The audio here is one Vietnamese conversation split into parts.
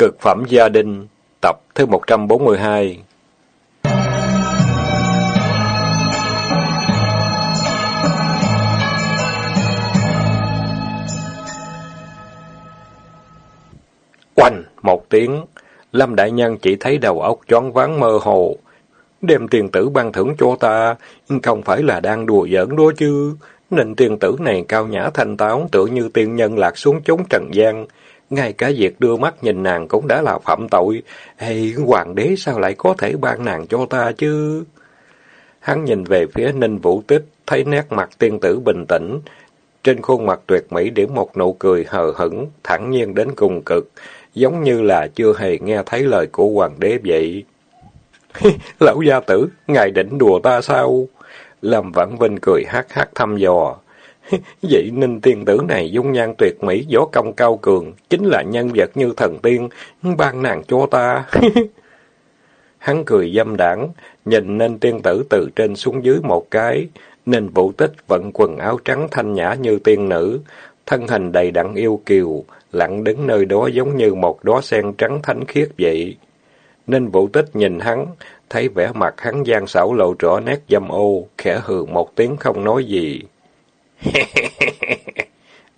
Cực phẩm gia đình, tập thứ 142 Oanh! Một tiếng, Lâm Đại Nhân chỉ thấy đầu óc choáng váng mơ hồ. Đem tiền tử ban thưởng cho ta, không phải là đang đùa giỡn đó chứ. Nên tiền tử này cao nhã thanh táo, tựa như tiên nhân lạc xuống chốn trần gian. Ngay cả việc đưa mắt nhìn nàng cũng đã là phạm tội. Ê, hoàng đế sao lại có thể ban nàng cho ta chứ? Hắn nhìn về phía Ninh Vũ Tích, thấy nét mặt tiên tử bình tĩnh. Trên khuôn mặt tuyệt mỹ điểm một nụ cười hờ hững, thẳng nhiên đến cùng cực, giống như là chưa hề nghe thấy lời của hoàng đế vậy. Lão gia tử, ngài định đùa ta sao? Lâm Vãn Vinh cười hát hát thăm dò. Vậy ninh tiên tử này dung nhan tuyệt mỹ, võ công cao cường, chính là nhân vật như thần tiên, ban nàng cho ta. Hắn cười dâm đảng, nhìn nên tiên tử từ trên xuống dưới một cái, nên vũ tích vận quần áo trắng thanh nhã như tiên nữ, thân hình đầy đặn yêu kiều, lặng đứng nơi đó giống như một đóa sen trắng thánh khiết vậy. Nên vũ tích nhìn hắn, thấy vẻ mặt hắn gian xảo lộ rõ nét dâm ô, khẽ hừ một tiếng không nói gì.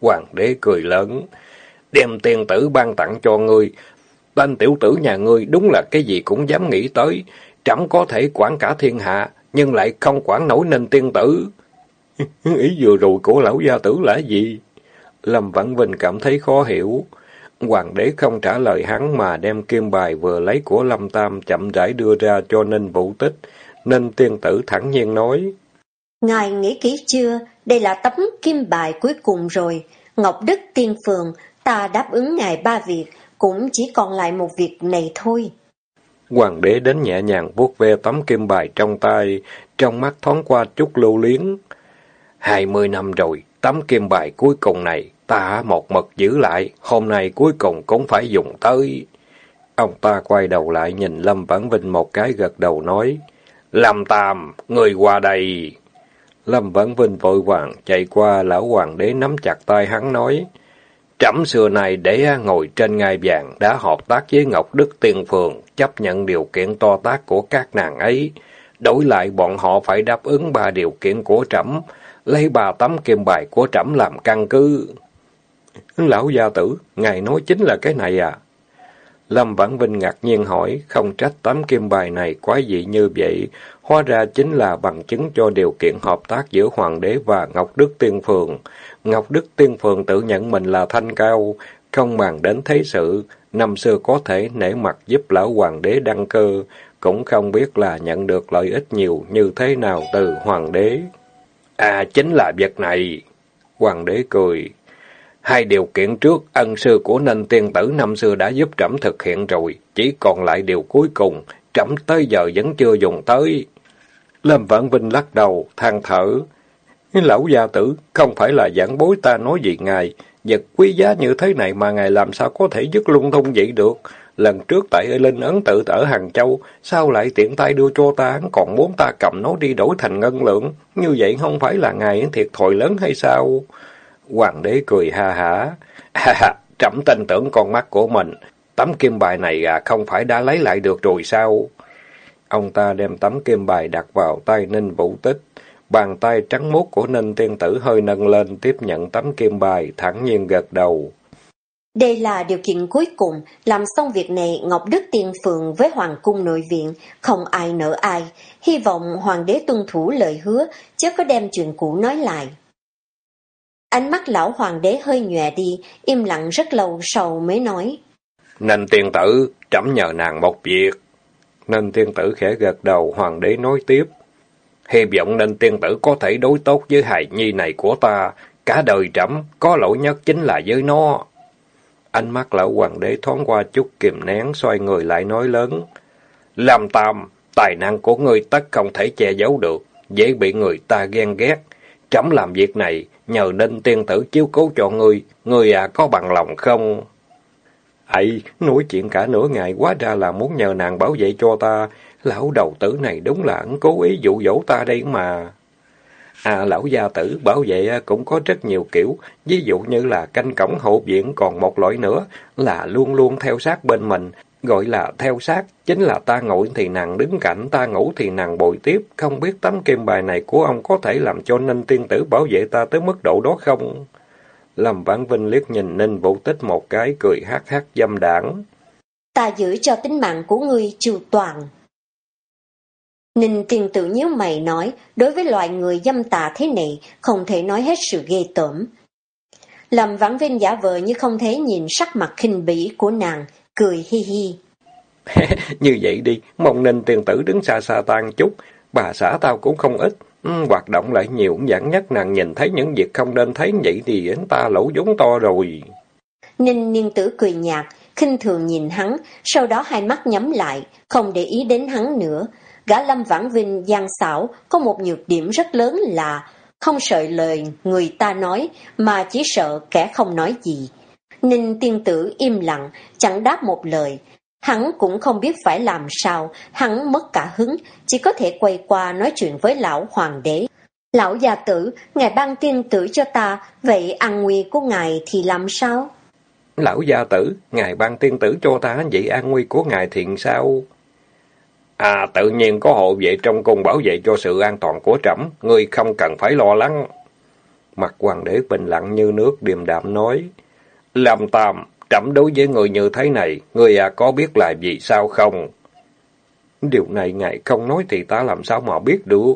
Hoàng đế cười lớn, đem tiền tử ban tặng cho ngươi. Tên tiểu tử nhà ngươi đúng là cái gì cũng dám nghĩ tới, trẫm có thể quản cả thiên hạ, nhưng lại không quản nổi nên tiên tử. Ý vừa rồi của lão gia tử là gì? Lâm Vãn Vinh cảm thấy khó hiểu. Hoàng đế không trả lời hắn mà đem kim bài vừa lấy của Lâm Tam chậm rãi đưa ra cho Ninh Vũ Tích. Ninh tiên tử thẳng nhiên nói. Ngài nghĩ kỹ chưa? Đây là tấm kim bài cuối cùng rồi. Ngọc Đức Tiên Phường, ta đáp ứng ngài ba việc, cũng chỉ còn lại một việc này thôi. Hoàng đế đến nhẹ nhàng vuốt ve tấm kim bài trong tay, trong mắt thoáng qua chút lưu liếng. Hai mươi năm rồi, tấm kim bài cuối cùng này, ta một mực giữ lại, hôm nay cuối cùng cũng phải dùng tới. Ông ta quay đầu lại nhìn Lâm Vãn Vinh một cái gật đầu nói, Lâm Tam, người qua đây. Lâm Vãn Vinh vội vàng chạy qua lão hoàng đế nắm chặt tay hắn nói, Trẫm xưa này để ngồi trên ngai vàng đã hợp tác với Ngọc Đức Tiên Phường, chấp nhận điều kiện to tác của các nàng ấy. Đổi lại bọn họ phải đáp ứng ba điều kiện của trẫm, lấy ba tấm kim bài của trẫm làm căn cứ. Lão gia tử, ngài nói chính là cái này à? Lâm Vãn Vinh ngạc nhiên hỏi, không trách tấm kim bài này quá dị như vậy, hóa ra chính là bằng chứng cho điều kiện hợp tác giữa Hoàng đế và Ngọc Đức Tiên Phường. Ngọc Đức Tiên Phường tự nhận mình là thanh cao, không màng đến thế sự, năm xưa có thể nể mặt giúp lão Hoàng đế đăng cơ, cũng không biết là nhận được lợi ích nhiều như thế nào từ Hoàng đế. À, chính là việc này. Hoàng đế cười. Hai điều kiện trước, ân sư của nên tiên tử năm xưa đã giúp trẫm thực hiện rồi, chỉ còn lại điều cuối cùng, trẫm tới giờ vẫn chưa dùng tới. Lâm Vãn Vinh lắc đầu, than thở. Lão gia tử, không phải là giảng bối ta nói gì ngài, vật quý giá như thế này mà ngài làm sao có thể dứt lung tung vậy được. Lần trước tại Linh Ấn tự ở Hàng Châu, sao lại tiện tay đưa cho ta, còn muốn ta cầm nó đi đổi thành ngân lượng, như vậy không phải là ngài thiệt thòi lớn hay sao? Hoàng đế cười ha hả. Ha ha, trẫm tin tưởng con mắt của mình. Tấm kim bài này à, không phải đã lấy lại được rồi sao? Ông ta đem tấm kim bài đặt vào tay Ninh Vũ Tích. Bàn tay trắng mốt của Ninh Tiên Tử hơi nâng lên tiếp nhận tấm kim bài, thẳng nhiên gật đầu. Đây là điều kiện cuối cùng, làm xong việc này Ngọc Đức Tiên Phượng với Hoàng cung nội viện, không ai nỡ ai. Hy vọng Hoàng đế tuân thủ lời hứa, chứ có đem chuyện cũ nói lại. Ánh mắt lão hoàng đế hơi nhòe đi, im lặng rất lâu sau mới nói. Nên tiên tử, chấm nhờ nàng một việc. Nên tiên tử khẽ gật đầu, hoàng đế nói tiếp. Hy vọng nên tiên tử có thể đối tốt với hài nhi này của ta. Cả đời trẫm có lỗi nhất chính là với nó. Ánh mắt lão hoàng đế thoáng qua chút kìm nén, xoay người lại nói lớn. Làm tam, tài năng của ngươi tất không thể che giấu được, dễ bị người ta ghen ghét. Chấm làm việc này, nhờ đinh tiên tử chiếu cố cho ngươi, ngươi à có bằng lòng không? ấy nói chuyện cả nửa ngày quá ra là muốn nhờ nàng bảo vệ cho ta. Lão đầu tử này đúng là ẩn cố ý dụ dỗ ta đây mà. À lão gia tử bảo vệ cũng có rất nhiều kiểu, ví dụ như là canh cổng hộ viện còn một loại nữa là luôn luôn theo sát bên mình, gọi là theo sát, chính là ta ngồi thì nàng đứng cạnh, ta ngủ thì nàng bồi tiếp, không biết tấm kim bài này của ông có thể làm cho Ninh tiên tử bảo vệ ta tới mức độ đó không? Lâm Vãn Vinh liếc nhìn Ninh Vũ Tích một cái, cười hát hát dâm đảng. Ta giữ cho tính mạng của ngươi chu toàn. Ninh tiên tử nhíu mày nói, đối với loại người dâm tà thế này, không thể nói hết sự ghê tởm. Lâm Vãn Vinh giả vờ như không thể nhìn sắc mặt khinh bỉ của nàng, cười hi hi. như vậy đi, mong Ninh tiên tử đứng xa xa tan chút, bà xã tao cũng không ít, Ừ, hoạt động lại nhiều dẫn nhất nàng nhìn thấy những việc không nên thấy vậy thì anh ta lỗ vốn to rồi. Ninh niên tử cười nhạt, khinh thường nhìn hắn, sau đó hai mắt nhắm lại, không để ý đến hắn nữa. Gã Lâm Vãn Vinh gian xảo có một nhược điểm rất lớn là không sợ lời người ta nói mà chỉ sợ kẻ không nói gì. Ninh tiên tử im lặng, chẳng đáp một lời, Hắn cũng không biết phải làm sao, hắn mất cả hứng, chỉ có thể quay qua nói chuyện với lão hoàng đế. Lão gia tử, ngài ban tiên tử cho ta, vậy an nguy của ngài thì làm sao? Lão gia tử, ngài ban tiên tử cho ta, vậy an nguy của ngài thì sao? À, tự nhiên có hộ vệ trong cung bảo vệ cho sự an toàn của trẫm, ngươi không cần phải lo lắng. Mặt hoàng đế bình lặng như nước điềm đạm nói, Lâm Tam, Trẫm đối với người như thế này, người à có biết là gì sao không? Điều này ngài không nói thì ta làm sao mà biết được?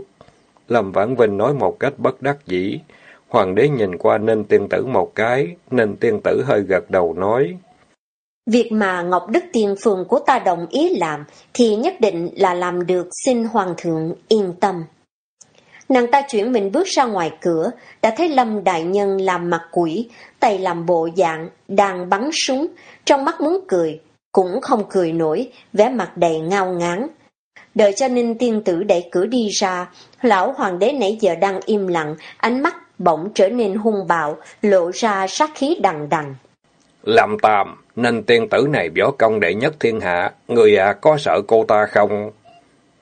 Lâm Vãn Vinh nói một cách bất đắc dĩ. Hoàng đế nhìn qua nên Tiên Tử một cái, nên Tiên Tử hơi gật đầu nói. Việc mà Ngọc Đức Tiên Phường của ta đồng ý làm thì nhất định là làm được xin Hoàng thượng yên tâm. Nàng ta chuyển mình bước ra ngoài cửa, đã thấy Lâm Đại Nhân làm mặt quỷ, tay làm bộ dạng, đang bắn súng, trong mắt muốn cười, cũng không cười nổi, vẻ mặt đầy ngao ngán. Đợi cho Ninh Tiên Tử đẩy cửa đi ra, lão hoàng đế nãy giờ đang im lặng, ánh mắt bỗng trở nên hung bạo, lộ ra sát khí đằng đằng. Làm tàm, Ninh Tiên Tử này võ công đệ nhất thiên hạ, người à có sợ cô ta không?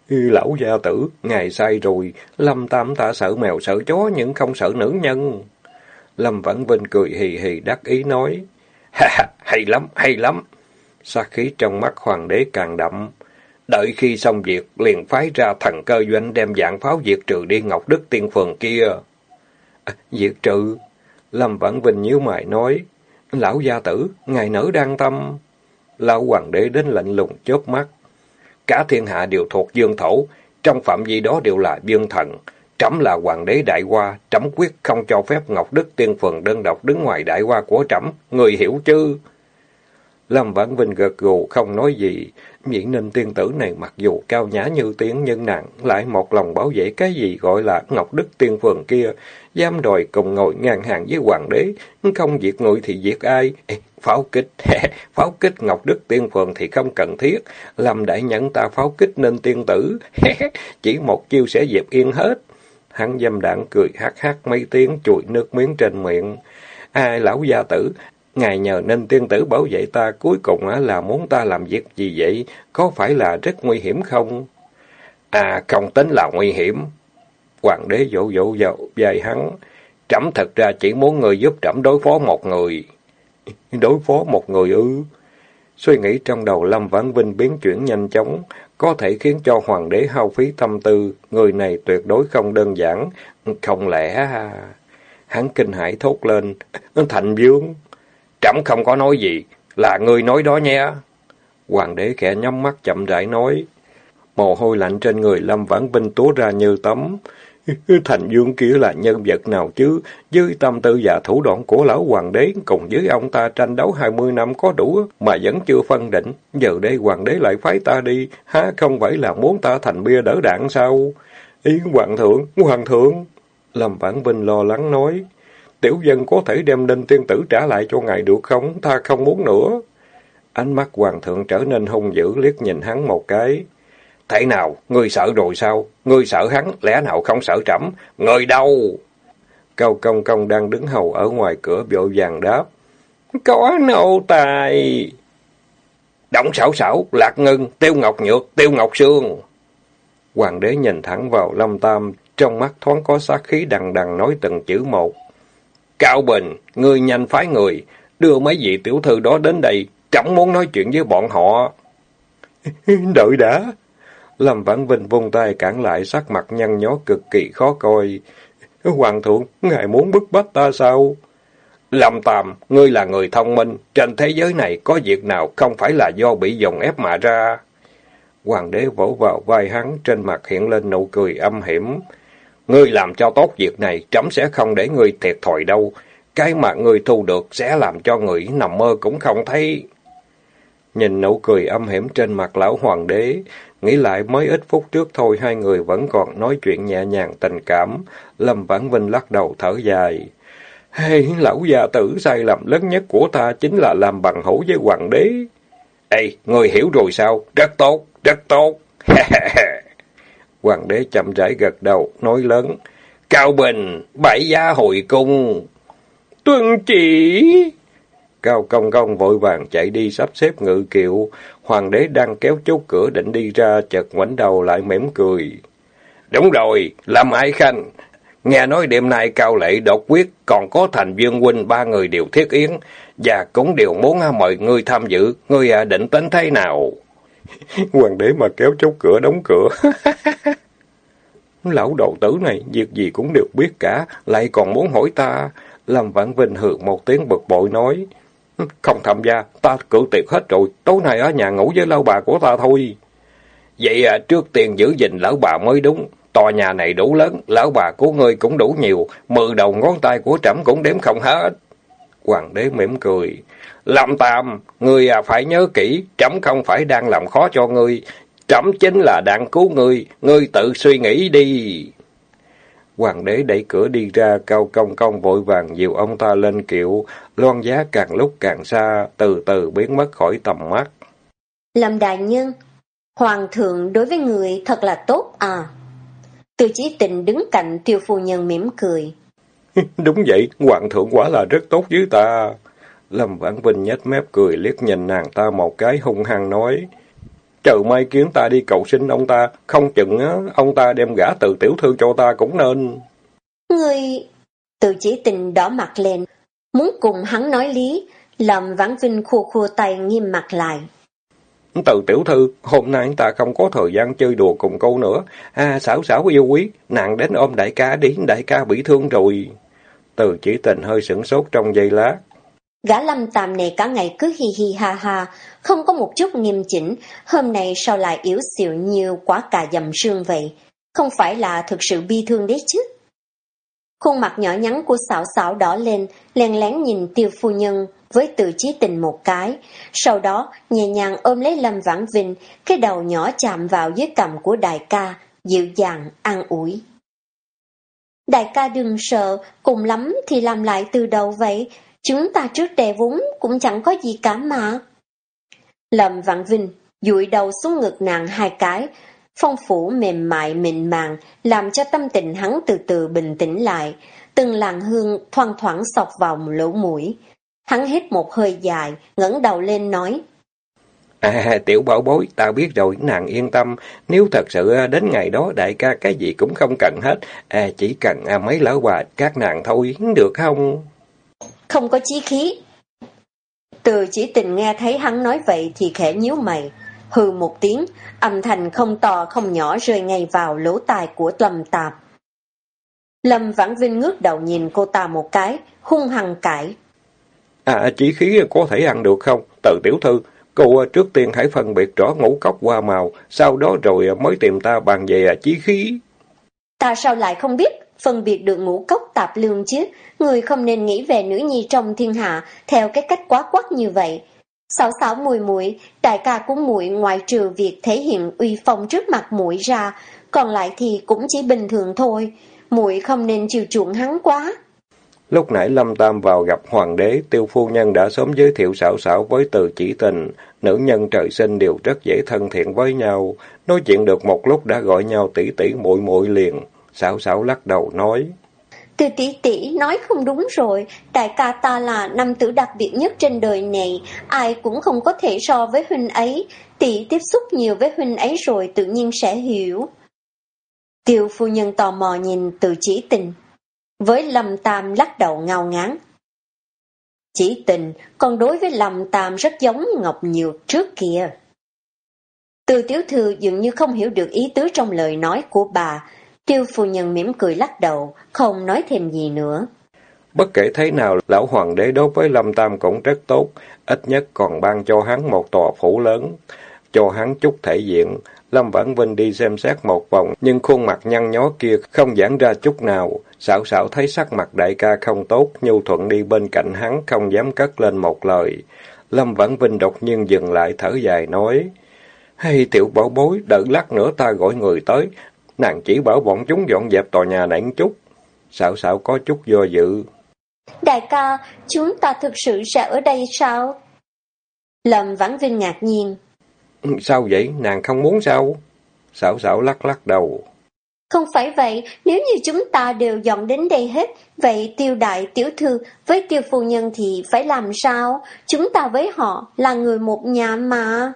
Lão gia tử, ngài sai rồi, Lâm Tam ta sợ mèo sợ chó nhưng không sợ nữ nhân. Lâm Vãn Vinh cười hì hì đắc ý nói, ha ha, hay lắm, hay lắm. Sát khí trong mắt hoàng đế càng đậm. Đợi khi xong việc, liền phái ra thần cơ doanh đem dạng pháo diệt trừ đi Ngọc Đức Tiên Phường kia. À, diệt trừ? Lâm Vãn Vinh nhíu mày nói, lão gia tử, ngài nỡ đang tâm. Lão hoàng đế đến lạnh lùng chớp mắt. Cả thiên hạ đều thuộc dương thổ, trong phạm vi đó đều là dương thần. Trẫm là hoàng đế đại hoa, trẫm quyết không cho phép Ngọc Đức Tiên Phường đơn độc đứng ngoài đại hoa của trẫm, người hiểu chứ? Lâm Vãn Vinh gật gù không nói gì, Mỹ Ninh tiên tử này mặc dù cao nhã như tiếng nhưng nàng lại một lòng bảo vệ cái gì gọi là Ngọc Đức Tiên Phường kia, giam đòi cùng ngồi ngang hàng với hoàng đế, không diệt người thì diệt ai. Ê, pháo kích, pháo kích Ngọc Đức Tiên Phường thì không cần thiết, làm đại nhận ta pháo kích nên tiên tử, chỉ một chiêu sẽ dẹp yên hết. Hắn dâm đảng cười hát hát mấy tiếng chùi nước miếng trên miệng. Ai lão gia tử, ngài nhờ nên tiên tử bảo vệ ta cuối cùng là muốn ta làm việc gì vậy? Có phải là rất nguy hiểm không? À, không tính là nguy hiểm. Hoàng đế dỗ dỗ vào dài hắn. Trẫm thật ra chỉ muốn người giúp trẫm đối phó một người. Đối phó một người ư? Suy nghĩ trong đầu Lâm Vãn Vinh biến chuyển nhanh chóng, có thể khiến cho hoàng đế hao phí tâm tư, người này tuyệt đối không đơn giản, không lẽ... À, hắn kinh hãi thốt lên, Thành Dương, trẫm không có nói gì, là người nói đó nhé. Hoàng đế khẽ nhắm mắt chậm rãi nói, mồ hôi lạnh trên người Lâm Vãn Vinh túa ra như tấm, Thành Dương kia là nhân vật nào chứ? Với tâm tư và thủ đoạn của lão hoàng đế cùng với ông ta tranh đấu hai mươi năm có đủ mà vẫn chưa phân định. Giờ đây hoàng đế lại phái ta đi, há không phải là muốn ta thành bia đỡ đạn sao? Ý hoàng thượng, hoàng thượng! Lâm Vãn Vinh lo lắng nói, tiểu dân có thể đem đinh tiên tử trả lại cho ngài được không? Ta không muốn nữa. Ánh mắt hoàng thượng trở nên hung dữ liếc nhìn hắn một cái. Thế nào, ngươi sợ rồi sao? Ngươi sợ hắn, lẽ nào không sợ trẫm? Người đâu? Cao công công đang đứng hầu ở ngoài cửa vội vàng đáp. Có nô tài. Động xảo xảo, lạc ngân, tiêu ngọc nhược, tiêu ngọc sương. Hoàng đế nhìn thẳng vào Lâm Tam, trong mắt thoáng có sát khí đằng đằng nói từng chữ một. Cao Bình, ngươi nhanh phái người, đưa mấy vị tiểu thư đó đến đây, chẳng muốn nói chuyện với bọn họ. Đợi đã. Lâm Vãn Vinh vung tay cản lại sắc mặt nhăn nhó cực kỳ khó coi. Hoàng thượng, ngài muốn bức bách ta sao? Lâm Tam, ngươi là người thông minh, trên thế giới này có việc nào không phải là do bị dòng ép mà ra? Hoàng đế vỗ vào vai hắn, trên mặt hiện lên nụ cười âm hiểm. Ngươi làm cho tốt việc này, trẫm sẽ không để ngươi thiệt thòi đâu. Cái mà ngươi thu được sẽ làm cho người nằm mơ cũng không thấy. Nhìn nụ cười âm hiểm trên mặt lão hoàng đế, nghĩ lại mới ít phút trước thôi hai người vẫn còn nói chuyện nhẹ nhàng tình cảm. Lâm Vãn Vinh lắc đầu thở dài. Hey, lão già tử sai lầm lớn nhất của ta chính là làm bằng hữu với hoàng đế. Ê, người hiểu rồi sao? Rất tốt, rất tốt. hoàng đế chậm rãi gật đầu, nói lớn. Cao Bình, bảy gia hồi cung. Tuân chỉ... Cao Công Công vội vàng chạy đi sắp xếp ngự kiệu. Hoàng đế đang kéo chốt cửa định đi ra, chợt ngoảnh đầu lại mỉm cười. Đúng rồi, làm ai khanh. Nghe nói đêm nay Cao Lệ đột quyết, còn có thành viên huynh ba người đều thiết yến, và cũng đều muốn à, mời ngươi tham dự. Ngươi à, định tính thế nào? Hoàng đế mà kéo chốt cửa đóng cửa. Lão đầu tử này, việc gì cũng đều biết cả, lại còn muốn hỏi ta. Lâm vạn Vinh hưởng một tiếng bực bội nói. Không tham gia, ta cử tiệc hết rồi, tối nay ở nhà ngủ với lão bà của ta thôi. Vậy à, trước tiên giữ gìn lão bà mới đúng. Tòa nhà này đủ lớn, lão bà của ngươi cũng đủ nhiều, mười đầu ngón tay của trẫm cũng đếm không hết. Hoàng đế mỉm cười. Lâm Tam, ngươi à phải nhớ kỹ, trẫm không phải đang làm khó cho ngươi, trẫm chính là đang cứu ngươi, ngươi tự suy nghĩ đi. Hoàng đế đẩy cửa đi ra, cao công công vội vàng dìu ông ta lên kiệu, loan giá càng lúc càng xa, từ từ biến mất khỏi tầm mắt. Lâm đại nhân, hoàng thượng đối với người thật là tốt à. Từ chí tình đứng cạnh tiêu phu nhân mỉm cười. Đúng vậy, hoàng thượng quả là rất tốt với ta. Lâm Vãn Vinh nhếch mép cười liếc nhìn nàng ta một cái hung hăng nói. Chờ mai kiến ta đi cầu xin ông ta, không chừng á, ông ta đem gả từ tiểu thư cho ta cũng nên. Người... Từ chỉ tình đỏ mặt lên, muốn cùng hắn nói lý, Lâm Vãn Vinh khua khua tay nghiêm mặt lại. Từ tiểu thư, hôm nay ta không có thời gian chơi đùa cùng cô nữa. À, xảo xảo yêu quý, nàng đến ôm đại ca đi, đại ca bị thương rồi. Từ chỉ tình hơi sửng sốt trong giây lát. Gã lâm tàm này cả ngày cứ hi hi ha ha, không có một chút nghiêm chỉnh, hôm nay sao lại yếu xịu như quả cà dầm sương vậy? Không phải là thực sự bi thương đấy chứ? Khuôn mặt nhỏ nhắn của xảo xảo đỏ lên, len lén nhìn tiêu phu nhân với tự chí tình một cái. Sau đó, nhẹ nhàng ôm lấy Lâm Vãn Vinh, cái đầu nhỏ chạm vào dưới cầm của đại ca, dịu dàng, an ủi. Đại ca đừng sợ, cùng lắm thì làm lại từ đầu vậy, chúng ta trước đè vốn cũng chẳng có gì cả mà. Lâm vạn Vinh dụi đầu xuống ngực nàng hai cái, phong phủ mềm mại mịn màng, làm cho tâm tình hắn từ từ bình tĩnh lại, từng làn hương thoang thoảng sọc vào lỗ mũi. Hắn hít một hơi dài, ngẩng đầu lên nói. À, tiểu bảo bối, ta biết rồi, nàng yên tâm. Nếu thật sự à, đến ngày đó đại ca cái gì cũng không cần hết, à, chỉ cần à, mấy lão bà các nàng thôi, được không? Không có chí khí. Từ chỉ tình nghe thấy hắn nói vậy thì khẽ nhíu mày. Hừ một tiếng, âm thanh không to không nhỏ rơi ngay vào lỗ tai của Lâm Tạp. Lâm Vãn Vinh ngước đầu nhìn cô ta một cái, hung hăng cãi. À, chỉ khí có thể ăn được không? Từ tiểu thư, cô trước tiên hãy phân biệt rõ ngũ cốc qua màu, sau đó rồi mới tìm ta bàn về chí khí. Ta sao lại không biết phân biệt được ngũ cốc tạp lương chứ? Người không nên nghĩ về nữ nhi trong thiên hạ theo cái cách quá quắc như vậy. Sáu sáu mùi mũi, đại ca của mũi ngoại trừ việc thể hiện uy phong trước mặt mũi ra, còn lại thì cũng chỉ bình thường thôi. Mũi không nên chiều chuộng hắn quá. Lúc nãy Lâm Tam vào gặp hoàng đế, tiêu phu nhân đã sớm giới thiệu xảo xảo với từ chỉ tình. Nữ nhân trời sinh đều rất dễ thân thiện với nhau. Nói chuyện được một lúc đã gọi nhau tỷ tỷ muội muội liền. Xảo xảo lắc đầu nói. Từ tỷ tỷ nói không đúng rồi, đại ca ta là nam tử đặc biệt nhất trên đời này, ai cũng không có thể so với huynh ấy, tỷ tiếp xúc nhiều với huynh ấy rồi tự nhiên sẽ hiểu. Tiêu phu nhân tò mò nhìn từ chỉ tình. Với Lâm Tam lắc đầu ngao ngán. Chỉ tình, còn đối với Lâm Tam rất giống Ngọc nhiều trước kia. Từ tiểu thư dường như không hiểu được ý tứ trong lời nói của bà. Tiêu phu nhân mỉm cười lắc đầu, không nói thêm gì nữa. Bất kể thế nào, lão hoàng đế đối với Lâm Tam cũng rất tốt, ít nhất còn ban cho hắn một tòa phủ lớn, cho hắn chút thể diện. Lâm Vãn Vinh đi xem xét một vòng, nhưng khuôn mặt nhăn nhó kia không giãn ra chút nào. Xảo xảo thấy sắc mặt đại ca không tốt, nhu thuận đi bên cạnh hắn, không dám cất lên một lời. Lâm Vãn Vinh đột nhiên dừng lại thở dài nói, hay tiểu bảo bối, đợi lát nữa ta gọi người tới, nàng chỉ bảo bọn chúng dọn dẹp tòa nhà này chút. Xảo xảo có chút do dự. Đại ca, chúng ta thực sự sẽ ở đây sao? Lâm Vãn Vinh ngạc nhiên. Sao vậy? Nàng không muốn sao? Xảo xảo lắc lắc đầu. Không phải vậy, nếu như chúng ta đều dọn đến đây hết, vậy tiêu đại tiểu thư với tiêu phu nhân thì phải làm sao? Chúng ta với họ là người một nhà mà.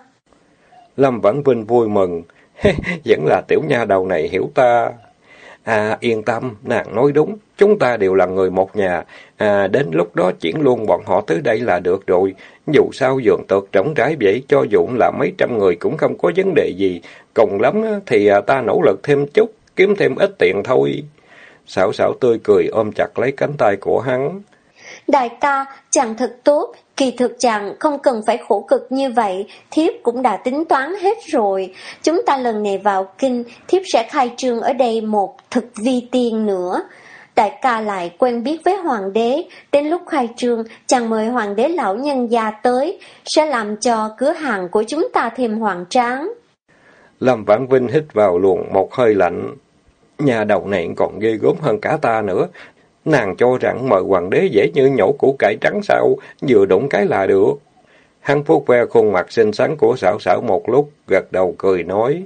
Lâm Vãn Vinh vui mừng. Vẫn là tiểu nha đầu này hiểu ta. À, yên tâm, nàng nói đúng, chúng ta đều là người một nhà. À, đến lúc đó chuyển luôn bọn họ tới đây là được rồi. Dù sao giường tược trống rãi vậy, cho dù là mấy trăm người cũng không có vấn đề gì. Cùng lắm thì à, ta nỗ lực thêm chút, kiếm thêm ít tiền thôi. sảo sảo tươi cười ôm chặt lấy cánh tay của hắn. Đại ca, chàng thật tốt, kỳ thực chàng không cần phải khổ cực như vậy, thiếp cũng đã tính toán hết rồi. Chúng ta lần này vào kinh, thiếp sẽ khai trương ở đây một thực vi tiên nữa. Đại ca lại quen biết với hoàng đế, đến lúc khai trương, chàng mời hoàng đế lão nhân gia tới, sẽ làm cho cửa hàng của chúng ta thêm hoàng tráng. Lâm Vãn Vinh hít vào luồng một hơi lạnh. Nhà đầu này còn ghê gớm hơn cả ta nữa, Nàng cho rằng mời hoàng đế dễ như nhổ củ cải trắng sao, vừa đụng cái là được. Hắn phúc ve khuôn mặt xinh xắn của xảo xảo một lúc, gật đầu cười nói,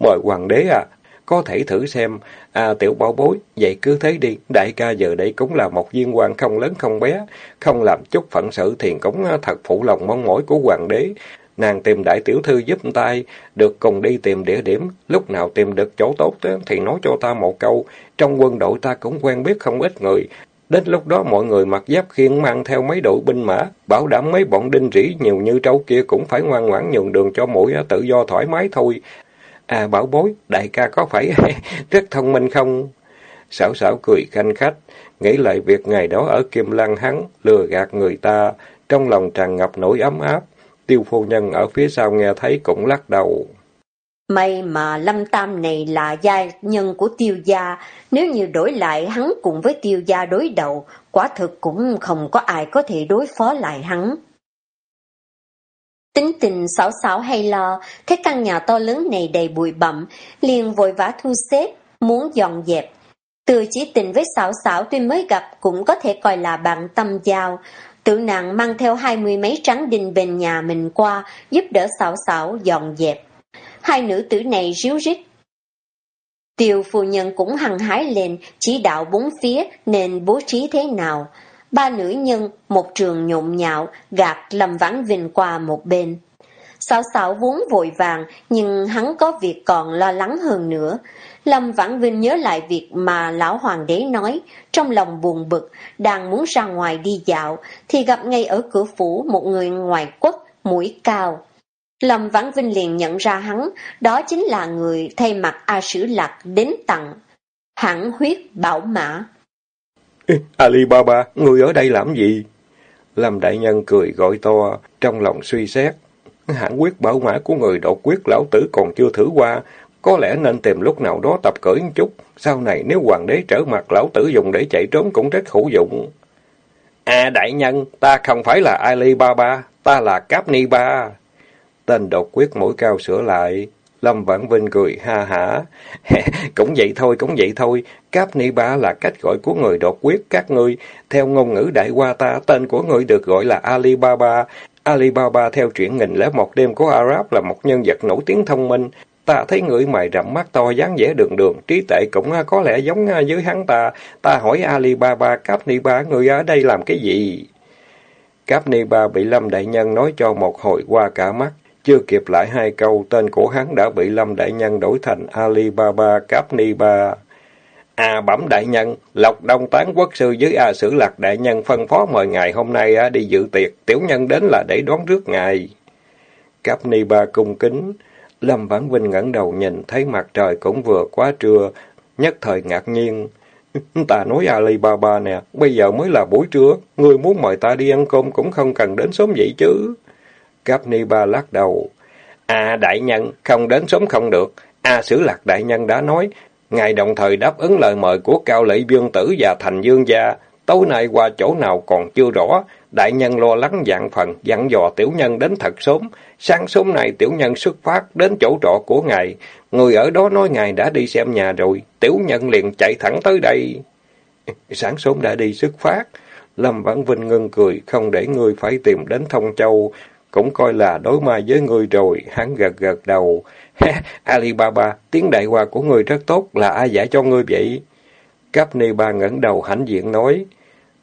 mời hoàng đế à, có thể thử xem, à tiểu bảo bối, vậy cứ thế đi, đại ca giờ đây cũng là một viên quan không lớn không bé, không làm chút phận sự thiền cũng à, thật phụ lòng mong mỏi của hoàng đế, Nàng tìm đại tiểu thư giúp tay, được cùng đi tìm địa điểm, lúc nào tìm được chỗ tốt thì nói cho ta một câu. Trong quân đội ta cũng quen biết không ít người. Đến lúc đó mọi người mặc giáp khiên mang theo mấy đội binh mã, bảo đảm mấy bọn đinh rỉ nhiều như trâu kia cũng phải ngoan ngoãn nhường đường cho mũi tự do thoải mái thôi. À bảo bối, đại ca có phải rất thông minh không? sảo sảo cười khanh khách, nghĩ lại việc ngày đó ở Kim lan hắn, lừa gạt người ta, trong lòng tràn ngập nỗi ấm áp. Tiêu phu nhân ở phía sau nghe thấy cũng lắc đầu. May mà Lâm Tam này là gia nhân của tiêu gia, nếu như đổi lại hắn cùng với tiêu gia đối đầu, quả thực cũng không có ai có thể đối phó lại hắn. Tính tình xảo xảo hay lo, thấy căn nhà to lớn này đầy bụi bặm, liền vội vã thu xếp, muốn dọn dẹp. Từ chỉ tình với xảo xảo tuy mới gặp cũng có thể coi là bạn tâm giao, Tự nàng mang theo hai mươi mấy trắng đinh bên nhà mình qua, giúp đỡ xảo xảo dọn dẹp. Hai nữ tử này ríu rít. Tiêu phu nhân cũng hăng hái lên, chỉ đạo bốn phía nên bố trí thế nào. Ba nữ nhân, một trường nhộn nhạo, gạt lầm Vãn Vinh qua một bên. Xảo xảo vốn vội vàng, nhưng hắn có việc còn lo lắng hơn nữa. Lâm Vãn Vinh nhớ lại việc mà lão hoàng đế nói, trong lòng buồn bực, đang muốn ra ngoài đi dạo, thì gặp ngay ở cửa phủ một người ngoài quốc, mũi cao. Lâm Vãn Vinh liền nhận ra hắn, đó chính là người thay mặt A Sử Lạc đến tặng, hẳn huyết bảo mã. Alibaba, người ở đây làm gì? Lâm Đại Nhân cười gọi to, trong lòng suy xét. Hãng quyết bảo mã của người đột quyết lão tử còn chưa thử qua, có lẽ nên tìm lúc nào đó tập cởi một chút, sau này nếu hoàng đế trở mặt lão tử dùng để chạy trốn cũng rất hữu dụng. À đại nhân, ta không phải là Alibaba, ta là Cáp Ni Ba. Tên đột quyết mũi cao sửa lại. Lâm Vãn Vinh cười ha hả. cũng vậy thôi, cũng vậy thôi. Cáp Ni Ba là cách gọi của người đột quyết các ngươi. Theo ngôn ngữ đại qua ta, tên của ngươi được gọi là Alibaba. Alibaba theo truyện nghìn lẻ một đêm của Arab là một nhân vật nổi tiếng thông minh. Ta thấy người mày rậm mắt to dáng vẻ đường đường, trí tệ cũng à, có lẽ giống à, với hắn ta. Ta hỏi Alibaba, Cáp Ni Ba, người ở đây làm cái gì? Cáp Ni Ba bị Lâm Đại Nhân nói cho một hồi qua cả mắt, Chưa kịp lại hai câu, tên của hắn đã bị Lâm Đại Nhân đổi thành Alibaba Capniba. À bẩm đại nhân, Lộc Đông Tán quốc sư với A Sử Lạc đại nhân phân phó mời ngài hôm nay à, đi dự tiệc, tiểu nhân đến là để đón rước ngài. Capniba cung kính, Lâm Vãn Vinh ngẩng đầu nhìn, thấy mặt trời cũng vừa quá trưa, nhất thời ngạc nhiên. Ta nói Alibaba nè, bây giờ mới là buổi trưa, người muốn mời ta đi ăn cơm cũng không cần đến sớm vậy chứ. Capniba lắc đầu. À đại nhân, không đến sớm không được. A Sử Lạc đại nhân đã nói, ngài đồng thời đáp ứng lời mời của Cao Lệ Dương Tử và Thành Dương Gia. Tối nay qua chỗ nào còn chưa rõ, đại nhân lo lắng dạng phần, dặn dò tiểu nhân đến thật sớm. Sáng sớm này tiểu nhân xuất phát đến chỗ trọ của ngài. Người ở đó nói ngài đã đi xem nhà rồi, tiểu nhân liền chạy thẳng tới đây. Sáng sớm đã đi xuất phát. Lâm Vãn Vinh ngưng cười, không để ngươi phải tìm đến Thông Châu, cũng coi là đối mai với ngươi rồi, hắn gật gật đầu. Alibaba, tiếng đại hoa của ngươi rất tốt, là ai dạy cho ngươi vậy? Cáp Ni Ba ngẩng đầu hãnh diện nói,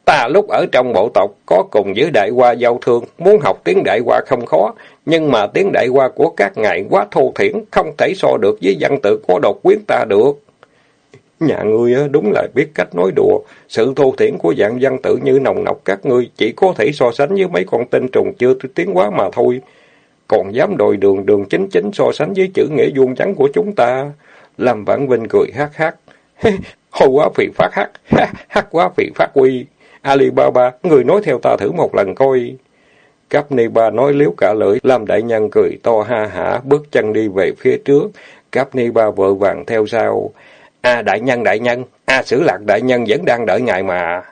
ta lúc ở trong bộ tộc có cùng với đại hoa giao thương, muốn học tiếng đại hoa không khó, nhưng mà tiếng đại hoa của các ngài quá thô thiển, không thể so được với văn tự của độc quyến ta được. Nhà ngươi đúng là biết cách nói đùa, sự thô thiển của dạng văn tự như nồng nọc các ngươi chỉ có thể so sánh với mấy con tinh trùng chưa tiến hóa mà thôi. Còn dám đòi đường đường chính chính so sánh với chữ nghĩa vuông trắng của chúng ta. làm Vãn Vinh cười hát hát. Hô quá phiền phát hắc, hát quá phiền phát quy. Alibaba, người nói theo ta thử một lần coi. Cấp ni ba nói liếu cả lưỡi, Lâm Đại Nhân cười to ha hả, bước chân đi về phía trước. Cấp ni ba vội vàng theo sau. A đại nhân đại nhân, A sử lạc đại nhân vẫn đang đợi ngài mà.